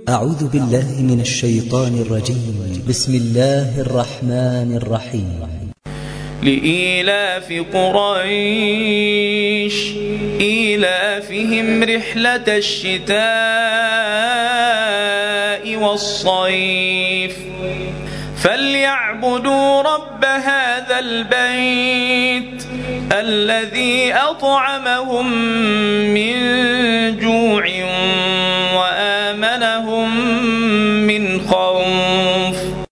أعوذ بالله من الشيطان الرجيم. بسم الله الرحمن الرحيم. لإيلاف قريش إيلافهم رحلة الشتاء والصيف. فليعبدوا رب هذا البيت الذي أطعمهم من ثمنهم من خالق